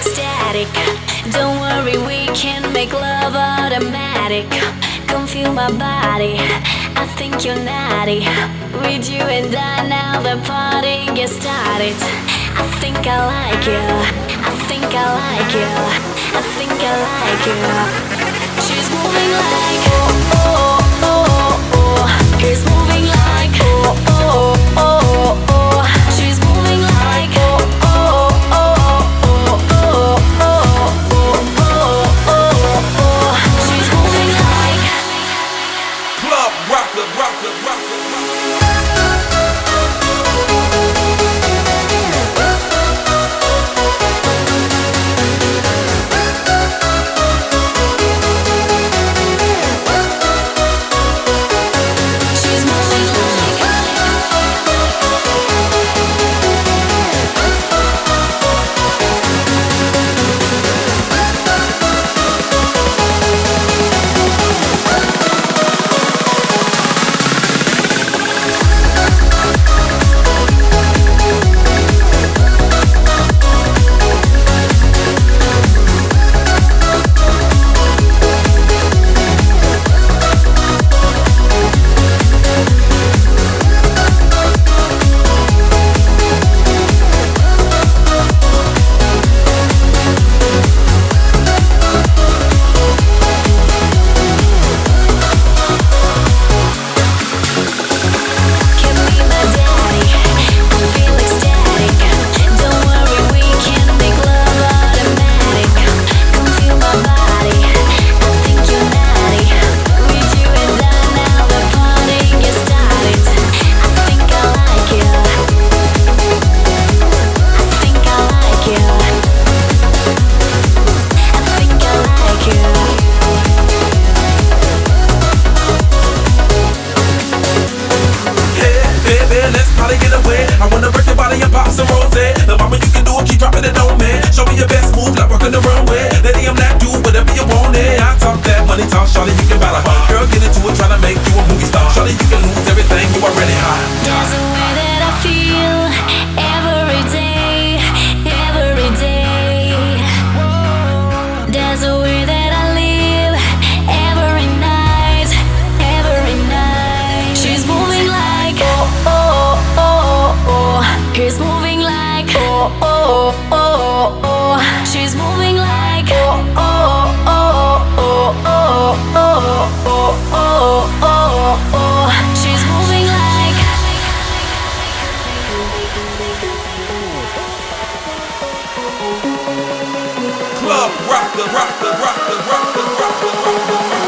ecstatic. Don't worry, we can make love automatic. Come feel my body. I think you're naughty. With you and I, now the party gets started. I think I like you. I think I like you. I think I like you. She's moving like oh oh oh oh. He's moving Mama you can do it, keep dropping it on me. Show me your best move, like walking the rock the rock the rock the rock the rock the rock the rock the rock